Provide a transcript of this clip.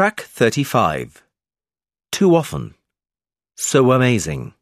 Track 35. Too often. So amazing.